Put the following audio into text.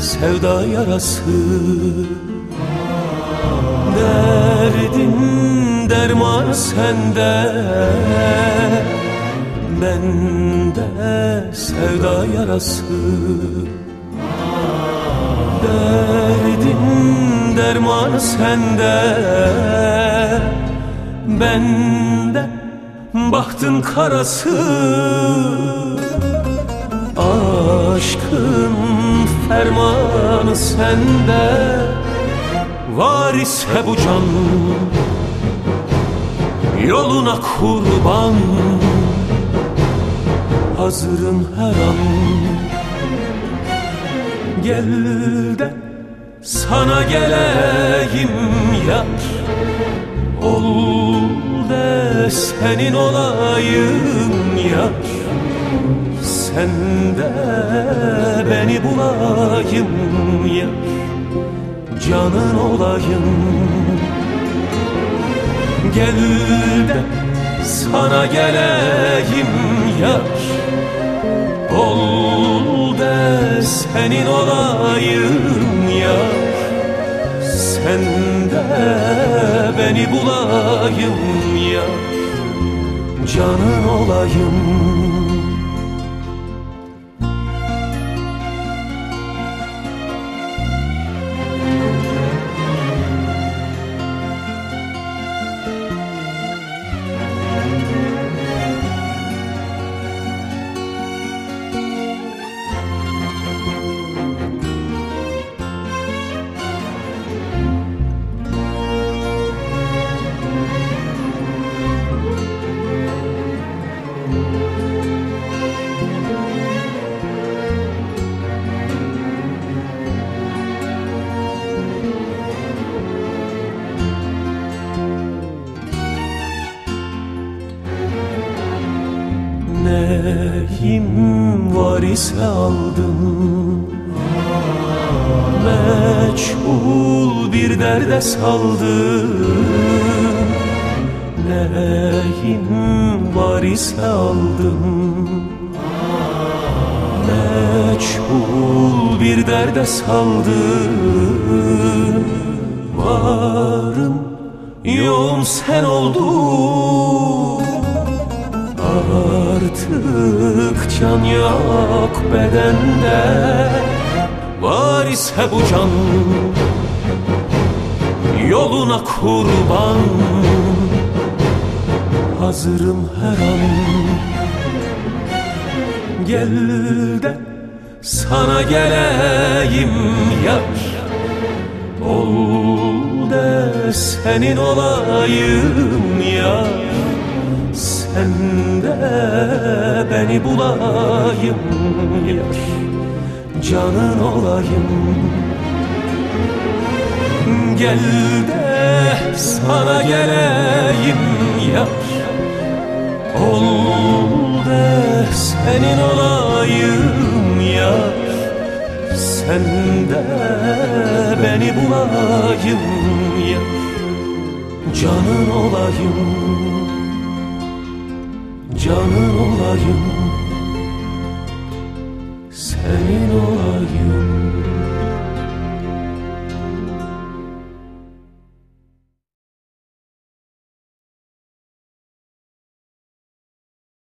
sevda yarası. Derdin derman sende. Bende sevda yarası. Derdin derman sende. Bende bahtın karası Aşkın fermanı sende Var ise bu can. Yoluna kurban Hazırım her an. Gel de sana geleyim yar. Ol de senin olayım yar Sen de beni bulayım yar Canın olayım. Gel de sana geleyim yar Ol de senin olayım yar Sen de beni bulayım yar Canın olayım Neyim var ise aldım Meçhul bir derde saldım. Neyim var ise aldım Meçhul bir derde saldım. Varım yoğum sen oldun Artık can yok bedende. Var ise bu can. Yoluna kurban. Hazırım her an. Gel de sana geleyim yar. Ol de senin olayım yar sen de beni bulayım yar Canın olayım. Gel de sana geleyim yar. Ol de senin olayım yar. Sen de beni bulayım yar. Canın olayım canın olayım Senin olayım.